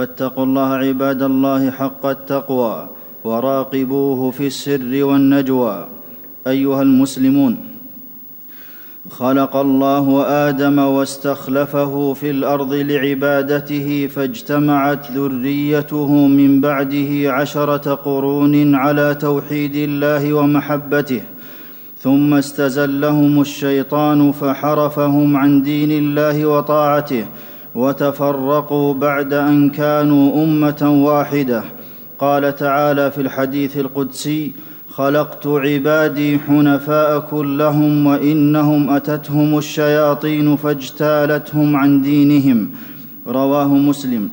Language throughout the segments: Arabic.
فاتقوا الله عباد الله حق التقوى وراقبوه في السر والنجوى. أيها المسلمون خلق الله آدم واستخلفه في الأرض لعبادته فاجتمعت ذريته من بعده عشرة قرون على توحيد الله ومحبته ثم استزلهم الشيطان فحرفهم عن دين الله وطاعته وتفرقوا بعد أن كانوا أمة واحدة. قال تعالى في الحديث القدسي خلقت عبادي حنفاء كلهم وإنهم أتتهم الشياطين فاجتالتهم عن دينهم. رواه مسلم.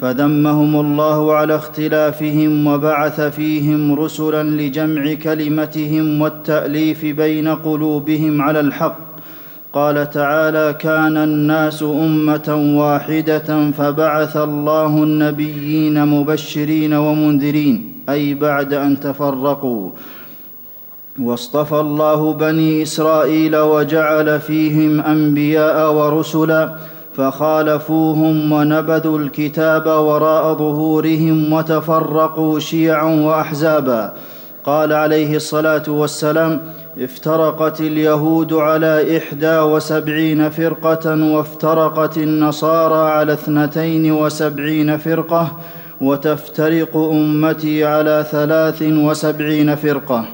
فذمهم الله على اختلافهم وبعث فيهم رسلا لجمع كلمتهم والتأليف بين قلوبهم على الحق. قال تعالى كان الناس أمة واحدة فبعث الله النبيين مبشرين ومنذرين أي بعد أن تفرقوا. واصطفى الله بني إسرائيل وجعل فيهم أنبياء ورسلا فخالفوهم ونبذوا الكتاب وراء ظهورهم وتفرقوا شيعا وأحزابا. قال عليه الصلاة والسلام افترقت اليهود على إحدى وسبعين فرقة وافترقت النصارى على اثنتين وسبعين فرقة وتفترق أمتي على ثلاث وسبعين فرقة.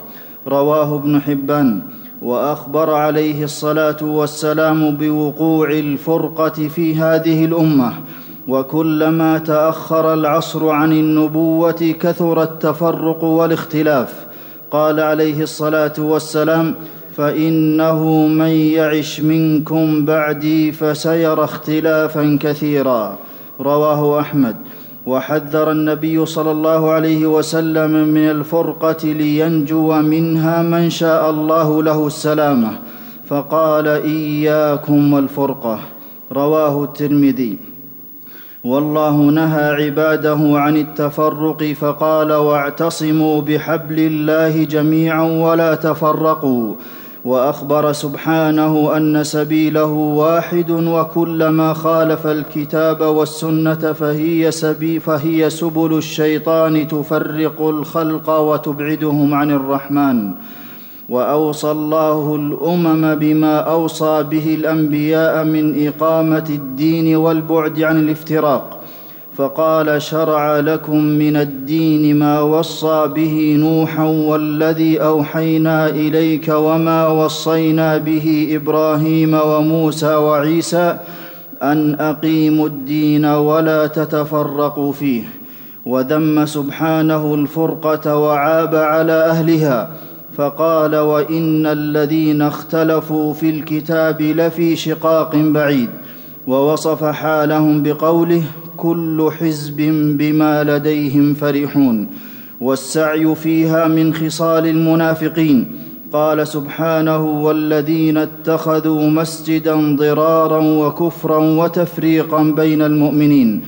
رواه ابن حبان. وأخبر عليه الصلاة والسلام بوقوع الفرقة في هذه الأمة. وكلما تأخر العصر عن النبوة كثر التفرق والاختلاف. قال عليه الصلاة والسلام فإنه من يعش منكم بعدي فسيرى اختلافا كثيرا. رواه أحمد. وحذر النبي صلى الله عليه وسلم من الفرقة لينجو منها من شاء الله له السلامة فقال إياكم والفرقة. رواه الترمذي. والله نهى عباده عن التفرق فقال واعتصموا بحبل الله جميعا ولا تفرقوا وأخبر سبحانه أن سبيله واحد وكلما خالف الكتاب والسنة فهي, سبي فهي سبل الشيطان تفرق الخلق وتبعدهم عن الرحمن وأوصى الله الأمم بما أوصى به الأنبياء من إقامة الدين والبعد عن الافتراق. فقال شرع لكم من الدين ما وصى به نوحا والذي أوحينا إليك وما وصينا به إبراهيم وموسى وعيسى أن أقيموا الدين ولا تتفرقوا فيه. وذم سبحانه الفرقة وعاب على أهلها. فقال وإن الذين اختلفوا في الكتاب لفي شقاق بعيد ووصف حالهم بقوله كل حزب بما لديهم فرحون والسعي فيها من خصال المنافقين قال سبحانه والذين اتخذوا مسجدا ضرارا وكفرا وتفريقا بين المؤمنين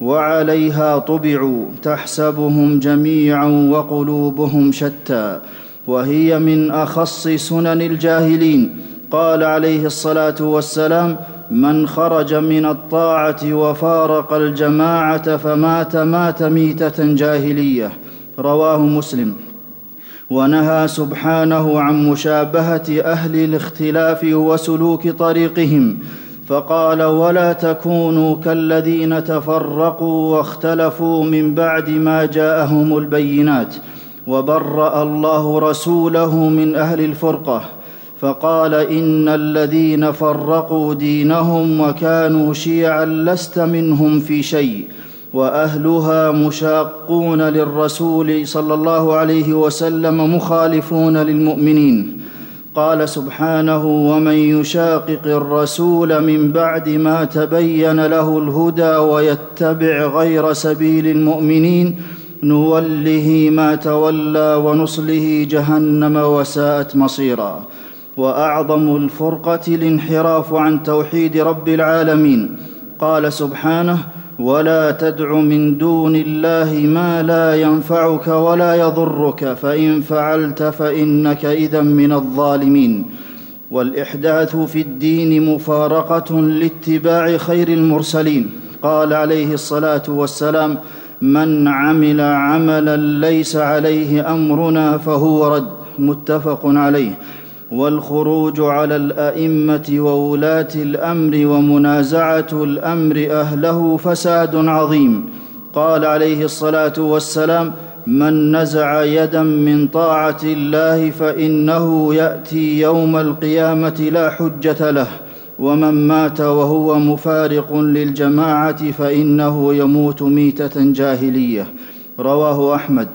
وعليها طبعوا تحسبهم جميعا وقلوبهم شتى وهي من أخص سنن الجاهلين. قال عليه الصلاة والسلام من خرج من الطاعة وفارق الجماعة فمات مات ميتة جاهلية رواه مسلم. ونهى سبحانه عن مشابهة أهل الاختلاف وسلوك طريقهم. فقال ولا تكونوا كالذين تفرقوا واختلفوا من بعد ما جاءهم البينات وبرأ الله رسوله من أهل الفرقة فقال إن الذين فرقوا دينهم وكانوا شيعا لست منهم في شيء وأهلها مشاقون للرسول صلى الله عليه وسلم مخالفون للمؤمنين. قال سبحانه ومن يشاقق الرسول من بعد ما تبين له الهدى ويتبع غير سبيل المؤمنين نوله ما تولى ونصله جهنم وساءت مصيرا. وأعظم الفرقة الانحراف عن توحيد رب العالمين. قال سبحانه ولا تدع من دون الله ما لا ينفعك ولا يضرك فإن فعلت فإنك إذا من الظالمين. والإحداث في الدين مفارقة لاتباع خير المرسلين. قال عليه الصلاة والسلام من عمل عملا ليس عليه أمرنا فهو رد متفق عليه. والخروج على الأئمة وولاة الأمر ومنازعة الأمر أهله فساد عظيم. قال عليه الصلاة والسلام من نزع يدا من طاعة الله فإنه يأتي يوم القيامة لا حجة له. ومن مات وهو مفارق للجماعة فإنه يموت ميتة جاهلية. رواه أحمد.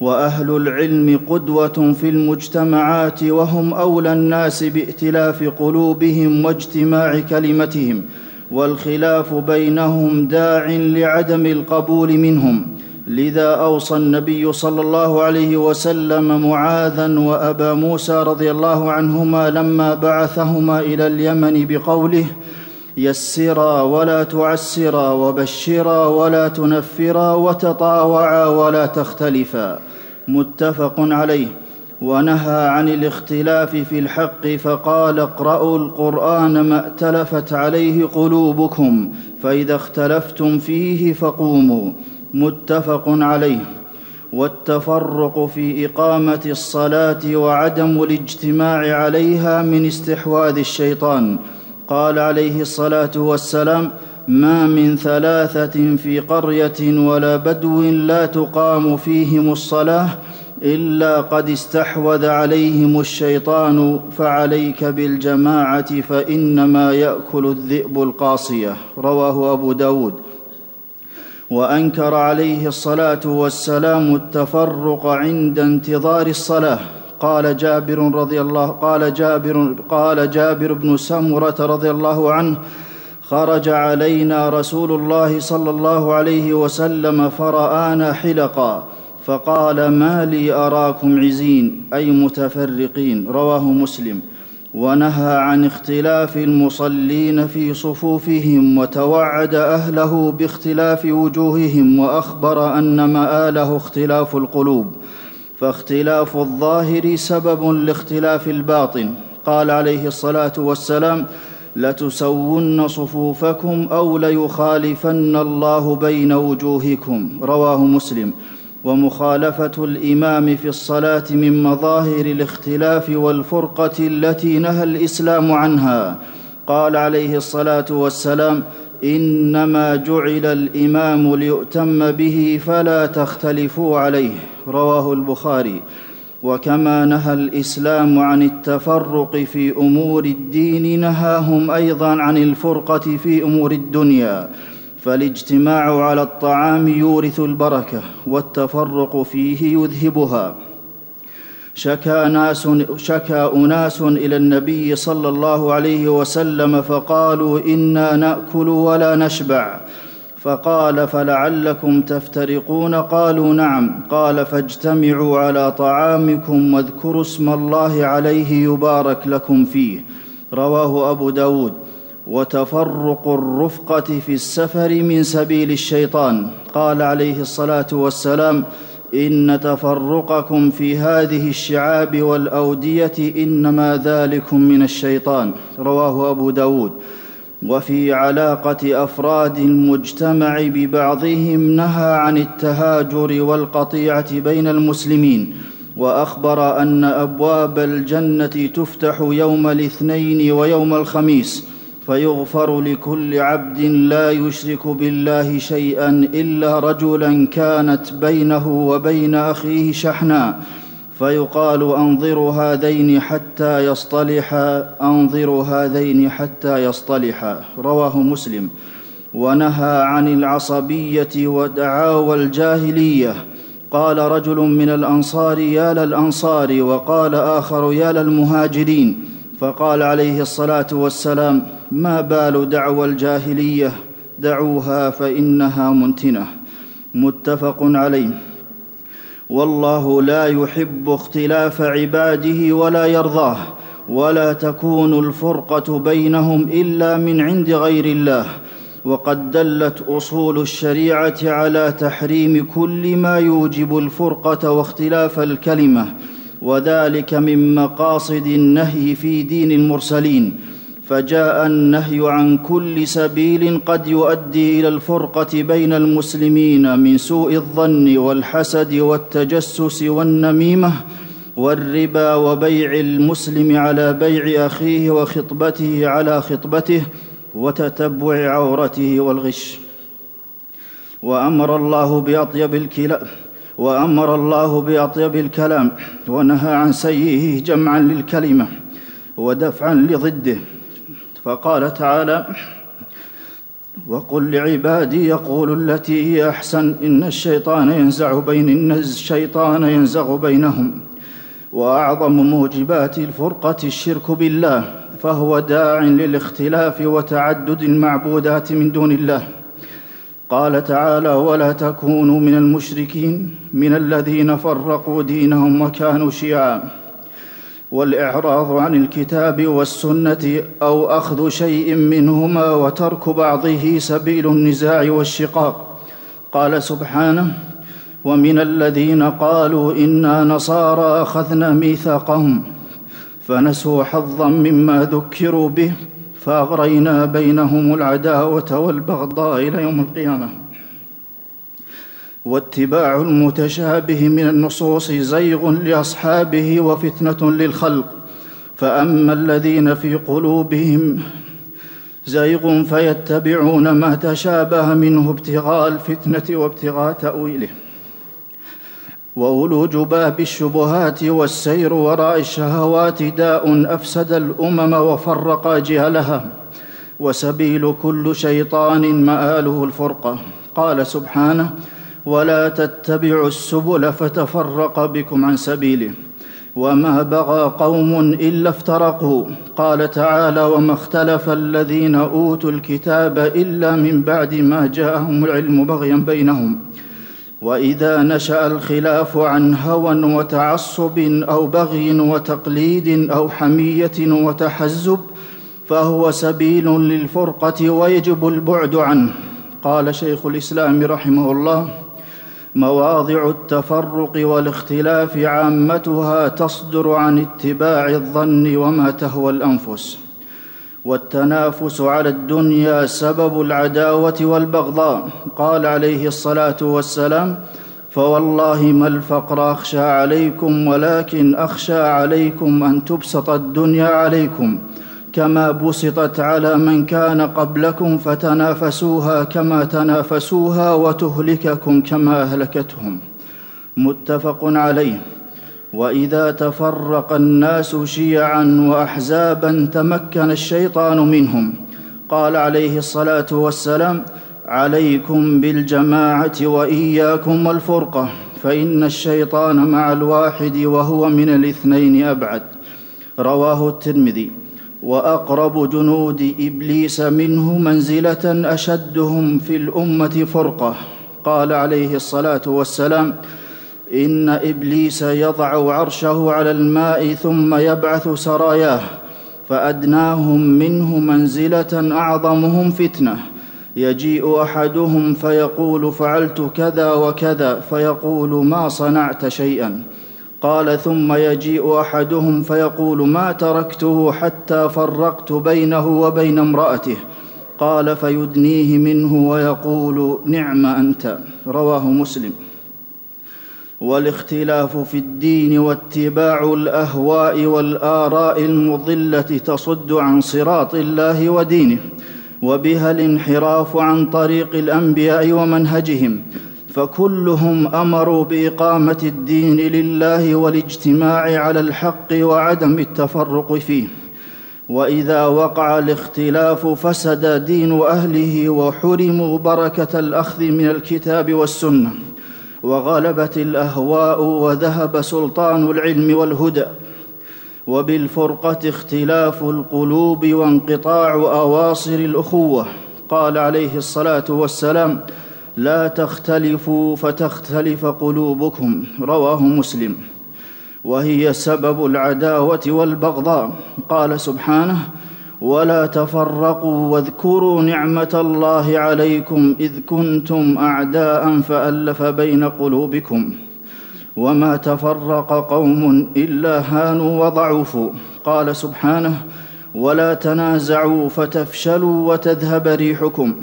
وأهل العلم قدوة في المجتمعات وهم أولى الناس بائتلاف قلوبهم واجتماع كلمتهم والخلاف بينهم داع لعدم القبول منهم. لذا أوصى النبي صلى الله عليه وسلم معاذا وأبا موسى رضي الله عنهما لما بعثهما إلى اليمن بقوله يسرا ولا تعسرا وبشرا ولا تنفرا وتطاوعا ولا تختلفا. متفق عليه. ونهى عن الاختلاف في الحق فقال اقرأوا القرآن ما ائتلفت عليه قلوبكم فإذا اختلفتم فيه فقوموا. متفق عليه. والتفرق في إقامة الصلاة وعدم الاجتماع عليها من استحواذ الشيطان. قال عليه الصلاة والسلام ما من ثلاثة في قرية ولا بدو لا تقام فيهم الصلاة إلا قد استحوذ عليهم الشيطان فعليك بالجماعة فإنما يأكل الذئب القاصية. رواه أبو داود. وأنكر عليه الصلاة والسلام التفرق عند انتظار الصلاة. قال جابر رضي الله قال جابر قال جابر بن سمرة رضي الله عنه خرج علينا رسول الله صلى الله عليه وسلم فرآنا حلقا فقال ما لي أراكم عزين أي متفرقين. رواه مسلم. ونهى عن اختلاف المصلين في صفوفهم وتوعد أهله باختلاف وجوههم وأخبر أن مآله اختلاف القلوب فاختلاف الظاهر سبب لاختلاف الباطن. قال عليه الصلاة والسلام لتسون صفوفكم أو ليخالفن الله بين وجوهكم رواه مسلم. ومخالفة الإمام في الصلاة من مظاهر الاختلاف والفرقة التي نهى الإسلام عنها. قال عليه الصلاة والسلام إنما جعل الإمام ليؤتم به فلا تختلفوا عليه. رواه البخاري. وكما نهى الإسلام عن التفرق في أمور الدين نهاهم أيضا عن الفرقة في أمور الدنيا. فالاجتماع على الطعام يورث البركة والتفرق فيه يذهبها. شكا ناس شكا أناس إلى النبي صلى الله عليه وسلم فقالوا إنا نأكل ولا نشبع. فقال فلعلكم تفترقون؟ قالوا نعم. قال فاجتمعوا على طعامكم واذكروا اسم الله عليه يبارك لكم فيه. رواه أبو داود. وتفرق الرفقة في السفر من سبيل الشيطان. قال عليه الصلاة والسلام إن تفرقكم في هذه الشعاب والأودية إنما ذلكم من الشيطان. رواه أبو داود. وفي علاقة أفراد المجتمع ببعضهم نهى عن التهاجر والقطيعة بين المسلمين. وأخبر أن أبواب الجنة تفتح يوم الاثنين ويوم الخميس. فيغفر لكل عبد لا يشرك بالله شيئا إلا رجلا كانت بينه وبين أخيه شحناء فيقال انظروا هذين حتى يصطلحا انظروا هذين حتى يصطلحا رواه مسلم. ونهى عن العصبية ودعاوى الجاهليه قال رجل من الأنصار يا للانصار وقال آخر يا للمهاجرين فقال عليه الصلاة والسلام ما بال دعوى الجاهلية؟ دعوها فإنها منتنة. متفق عليه. والله لا يحب اختلاف عباده ولا يرضاه ولا تكون الفرقة بينهم إلا من عند غير الله. وقد دلت أصول الشريعة على تحريم كل ما يوجب الفرقة واختلاف الكلمة وذلك من مقاصد النهي في دين المرسلين. فجاء النهي عن كل سبيل قد يؤدي إلى الفرقة بين المسلمين من سوء الظن والحسد والتجسس والنميمة والربا وبيع المسلم على بيع أخيه وخطبته على خطبته وتتبع عورته والغش. وأمر الله بأطيب الكلام وأمر الله بأطيب الكلام ونهى عن سيئه جمعا للكلمة ودفعا لضده. فقال تعالى وقل لعبادي يقولوا التي هي أحسن إن الشيطان ينزع بين إن الشيطان ينزغ بينهم. وأعظم موجبات الفرقة الشرك بالله فهو داع للاختلاف وتعدد المعبودات من دون الله. قال تعالى ولا تكونوا من المشركين من الذين فرقوا دينهم وكانوا شيعا. والإعراض عن الكتاب والسنة أو أخذ شيء منهما وترك بعضه سبيل النزاع والشقاق. قال سبحانه ومن الذين قالوا إنا نصارى أخذنا ميثاقهم فنسوا حظا مما ذكروا به فأغرينا بينهم العداوة والبغضاء إلى يوم القيامة. واتباع المتشابه من النصوص زيغ لأصحابه وفتنة للخلق. فأما الذين في قلوبهم زيغ فيتبعون ما تشابه منه ابتغاء الفتنة وابتغاء تأويله. وولوج باب الشبهات والسير وراء الشهوات داء أفسد الأمم وفرق اجيالها وسبيل كل شيطان مآله الفرقة. قال سبحانه ولا تتبعوا السبل فتفرق بكم عن سبيله. وما بغى قوم إلا افترقوا. قال تعالى وما اختلف الذين أوتوا الكتاب إلا من بعد ما جاءهم العلم بغيا بينهم. وإذا نشأ الخلاف عن هوى وتعصب أو بغي وتقليد أو حمية وتحزب فهو سبيل للفرقة ويجب البعد عنه. قال شيخ الإسلام رحمه الله مواضع التفرق والاختلاف عامتها تصدر عن اتباع الظن وما تهوى الأنفس. والتنافس على الدنيا سبب العداوة والبغضاء. قال عليه الصلاة والسلام فوالله ما الفقر أخشى عليكم ولكن أخشى عليكم أن تبسط الدنيا عليكم. كما بسطت على من كان قبلكم فتنافسوها كما تنافسوها وتهلككم كما أهلكتهم. متفق عليه. وإذا تفرق الناس شيعا واحزابا تمكن الشيطان منهم. قال عليه الصلاة والسلام عليكم بالجماعة وإياكم والفرقة فإن الشيطان مع الواحد وهو من الاثنين أبعد. رواه الترمذي. وأقرب جنود إبليس منه منزلة أشدهم في الأمة فرقة. قال عليه الصلاة والسلام إن إبليس يضع عرشه على الماء ثم يبعث سراياه فأدناهم منه منزلة أعظمهم فتنة. يجيء أحدهم فيقول فعلت كذا وكذا فيقول ما صنعت شيئا. قال ثم يجيء أحدهم فيقول ما تركته حتى فرقت بينه وبين امرأته؟ قال فيدنيه منه ويقول نعم أنت. رواه مسلم. والاختلاف في الدين واتباع الأهواء والآراء المضلة تصد عن صراط الله ودينه وبها الانحراف عن طريق الأنبياء ومنهجهم فكلهم أمروا بإقامة الدين لله والاجتماع على الحق وعدم التفرق فيه. وإذا وقع الاختلاف فسد دين أهله وحرموا بركة الأخذ من الكتاب والسنة. وغلبت الأهواء وذهب سلطان العلم والهدى. وبالفرقة اختلاف القلوب وانقطاع أواصر الأخوة. قال عليه الصلاة والسلام لا تختلفوا فتختلف قلوبكم رواه مسلم. وهي سبب العداوة والبغضاء. قال سبحانه ولا تفرقوا واذكروا نعمة الله عليكم إذ كنتم أعداء فألف بين قلوبكم. وما تفرق قوم إلا هانوا وضعفوا قال سبحانه ولا تنازعوا فتفشلوا وتذهب ريحكم.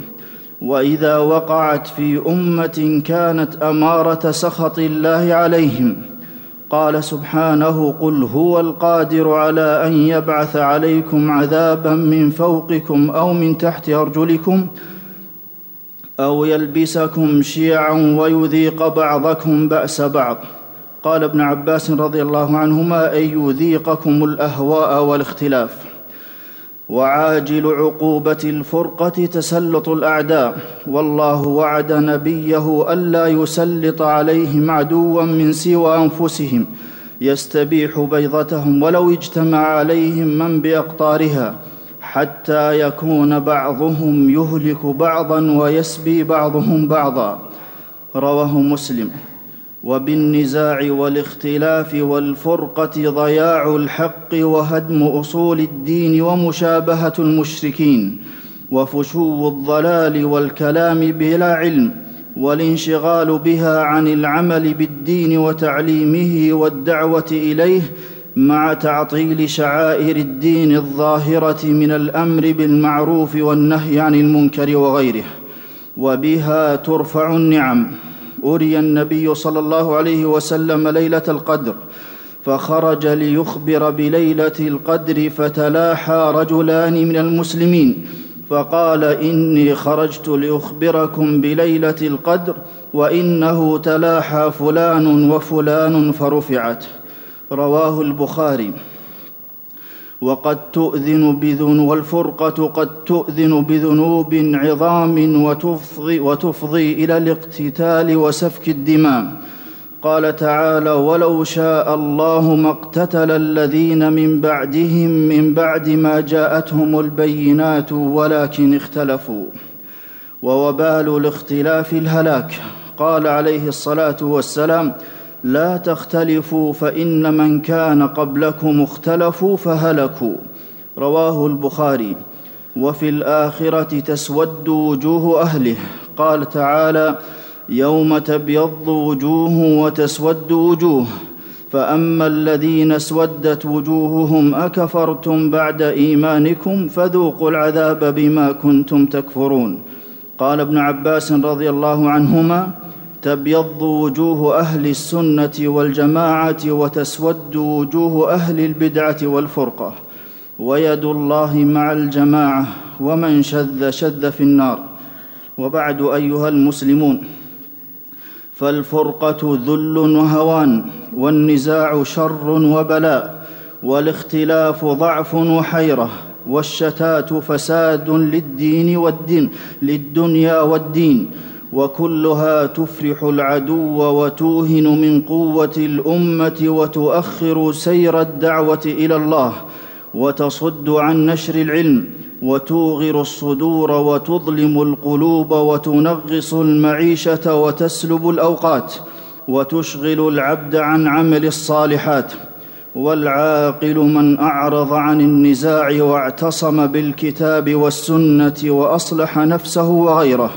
وإذا وقعت في أمة كانت أمارة سخط الله عليهم قال سبحانه قل هو القادر على أن يبعث عليكم عذابا من فوقكم أو من تحت أرجلكم أو يلبسكم شيعا ويذيق بعضكم بأس بعض. قال ابن عباس رضي الله عنهما ان يذيقكم الأهواء والاختلاف. وعاجل عقوبة الفرقة تسلط الأعداء. والله وعد نبيه ألا يسلط عليهم عدوا من سوى أنفسهم. يستبيح بيضتهم ولو اجتمع عليهم من بأقطارها. حتى يكون بعضهم يهلك بعضا ويسبي بعضهم بعضا. رواه مسلم. وبالنزاع والاختلاف والفرقة ضياع الحق وهدم أصول الدين ومشابهة المشركين وفشو الضلال والكلام بلا علم والانشغال بها عن العمل بالدين وتعليمه والدعوة إليه مع تعطيل شعائر الدين الظاهرة من الأمر بالمعروف والنهي عن المنكر وغيره وبها ترفع النعم اري النبي صلى الله عليه وسلم ليلة القدر فخرج ليخبر بليلة القدر فتلاحى رجلان من المسلمين فقال إني خرجت لأخبركم بليلة القدر وإنه تلاحى فلان وفلان فرفعت. رواه البخاري. وقد تؤذن بذنوب والفرقة قد تؤذن بذنوب عظام وتفضي, وتفضي إلى الاقتتال وسفك الدماء قال تعالى ولو شاء الله ما اقتتل الذين من بعدهم من بعد ما جاءتهم البينات ولكن اختلفوا. ووبال الاختلاف الهلاك. قال عليه الصلاة والسلام لا تختلفوا فإن من كان قبلكم اختلفوا فهلكوا. رواه البخاري. وفي الآخرة تسود وجوه أهله. قال تعالى يوم تبيض وجوه وتسود وجوه. فأما الذين اسودت وجوههم أكفرتم بعد إيمانكم فذوقوا العذاب بما كنتم تكفرون. قال ابن عباس رضي الله عنهما تبيض وجوه أهل السنة والجماعة وتسود وجوه أهل البدعة والفرقة. ويد الله مع الجماعة ومن شذ شذ في النار. وبعد أيها المسلمون فالفرقة ذل وهوان والنزاع شر وبلاء والاختلاف ضعف وحيرة والشتات فساد للدين والدين للدنيا والدين وكلها تفرح العدو وتوهن من قوة الأمة وتؤخر سير الدعوة إلى الله وتصد عن نشر العلم وتوغر الصدور وتظلم القلوب وتنغص المعيشة وتسلب الأوقات وتشغل العبد عن عمل الصالحات والعاقل من أعرض عن النزاع واعتصم بالكتاب والسنة وأصلح نفسه وغيره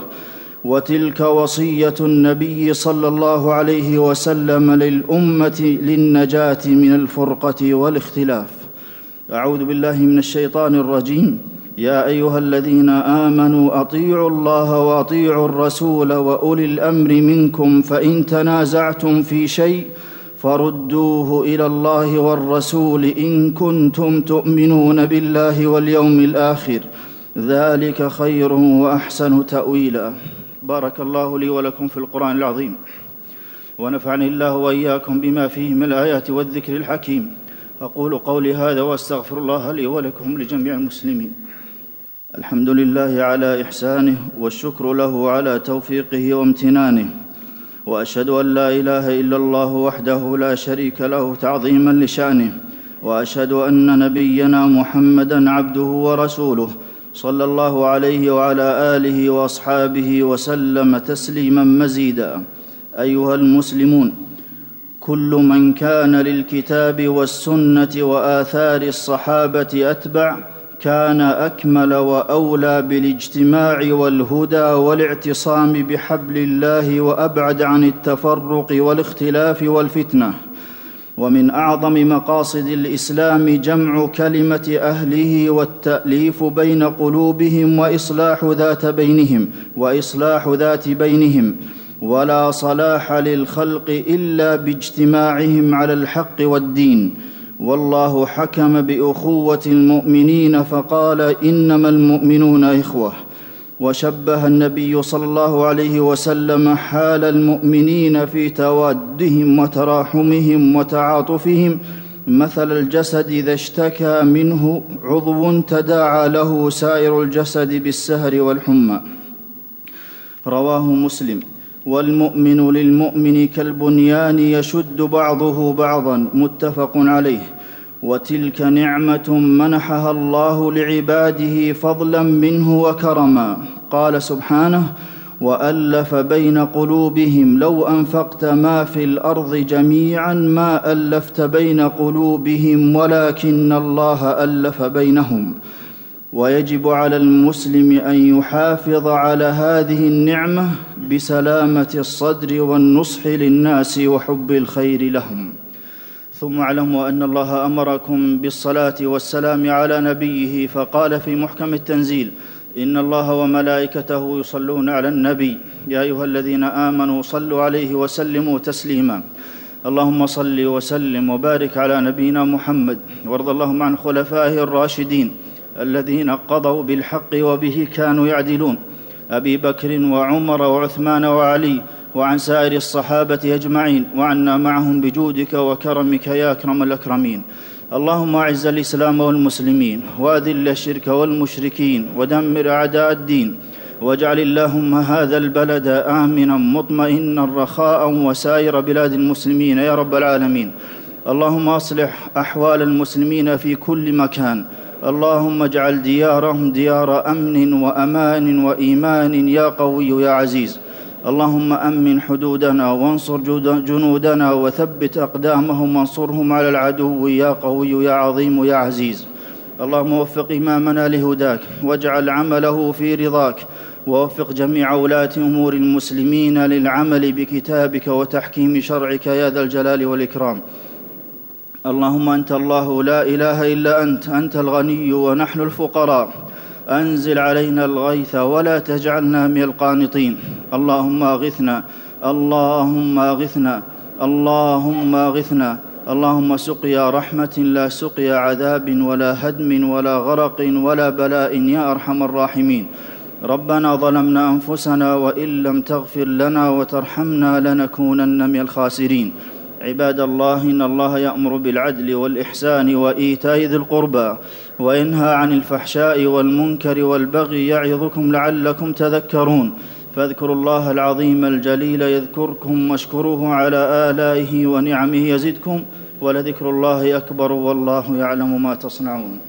وتلك وصية النبي صلى الله عليه وسلم للأمة للنجاة من الفرقة والاختلاف. أعوذ بالله من الشيطان الرجيم. يا أيها الذين آمنوا أطيعوا الله وأطيعوا الرسول وأولي الأمر منكم فإن تنازعتم في شيء فردوه إلى الله والرسول إن كنتم تؤمنون بالله واليوم الآخر. ذلك خير وأحسن تأويلا. بارك الله لي ولكم في القرآن العظيم. ونفعني الله وإياكم بما فيه من الآيات والذكر الحكيم. أقول قولي هذا وأستغفر الله لي ولكم لجميع المسلمين. الحمد لله على إحسانه والشكر له على توفيقه وامتنانه. وأشهد أن لا إله إلا الله وحده لا شريك له تعظيما لشأنه. وأشهد أن نبينا محمدا عبده ورسوله. صلى الله عليه وعلى آله وأصحابه وسلم تسليما مزيدا. أيها المسلمون كل من كان للكتاب والسنة وآثار الصحابة أتبع كان أكمل وأولى بالاجتماع والهدى والاعتصام بحبل الله وأبعد عن التفرق والاختلاف والفتنة. ومن أعظم مقاصد الإسلام جمع كلمة أهله والتأليف بين قلوبهم وإصلاح ذات بينهم وإصلاح ذات بينهم. ولا صلاح للخلق إلا باجتماعهم على الحق والدين. والله حكم بأخوة المؤمنين فقال إنما المؤمنون إخوة. وشبه النبي صلى الله عليه وسلم حال المؤمنين في توادهم وتراحمهم وتعاطفهم. مثل الجسد إذا اشتكى منه عضو تداعى له سائر الجسد بالسهر والحمى. رواه مسلم. والمؤمن للمؤمن كالبنيان يشد بعضه بعضا متفق عليه. وتلك نعمة منحها الله لعباده فضلا منه وكرما. قال سبحانه وألف بين قلوبهم لو أنفقت ما في الأرض جميعا ما ألفت بين قلوبهم ولكن الله ألف بينهم. ويجب على المسلم أن يحافظ على هذه النعمة بسلامة الصدر والنصح للناس وحب الخير لهم. ثم اعلموا أن الله أمركم بالصلاة والسلام على نبيه فقال في محكم التنزيل إن الله وملائكته يصلون على النبي. يا أيها الذين آمنوا صلوا عليه وسلموا تسليما. اللهم صل وسلم وبارك على نبينا محمد. وارض اللهم عن خلفائه الراشدين الذين قضوا بالحق وبه كانوا يعدلون. أبي بكر وعمر وعثمان وعلي وعن سائر الصحابة أجمعين وعنا معهم بجودك وكرمك يا أكرم الأكرمين. اللهم أعز الإسلام والمسلمين وأذل الشرك والمشركين ودمر أعداء الدين واجعل اللهم هذا البلد آمنا مطمئنا رخاء وسائر بلاد المسلمين يا رب العالمين. اللهم أصلح أحوال المسلمين في كل مكان. اللهم اجعل ديارهم ديار أمن وأمان وإيمان يا قوي يا عزيز. اللهم أمن حدودنا وانصر جنودنا وثبت أقدامهم وانصرهم على العدو يا قوي يا عظيم يا عزيز. اللهم وفق إمامنا لهداك واجعل عمله في رضاك ووفق جميع ولاة أمور المسلمين للعمل بكتابك وتحكيم شرعك يا ذا الجلال والإكرام. اللهم أنت الله لا إله إلا أنت أنت الغني ونحن الفقراء. أنزل علينا الغيث ولا تجعلنا من القانطين. اللهم اغثنا اللهم اغثنا اللهم اغثنا. اللهم سقيا رحمة لا سقيا عذاب ولا هدم ولا غرق ولا بلاء يا أرحم الراحمين. ربنا ظلمنا أنفسنا وإن لم تغفر لنا وترحمنا لنكونن من الخاسرين. عباد الله إن الله يأمر بالعدل والإحسان وإيتاء ذي القربى وينهى عن الفحشاء والمنكر والبغي يعظكم لعلكم تذكرون. فاذكروا الله العظيم الجليل يذكركم واشكروه على آلائه ونعمه يزدكم ولذكر الله أكبر والله يعلم ما تصنعون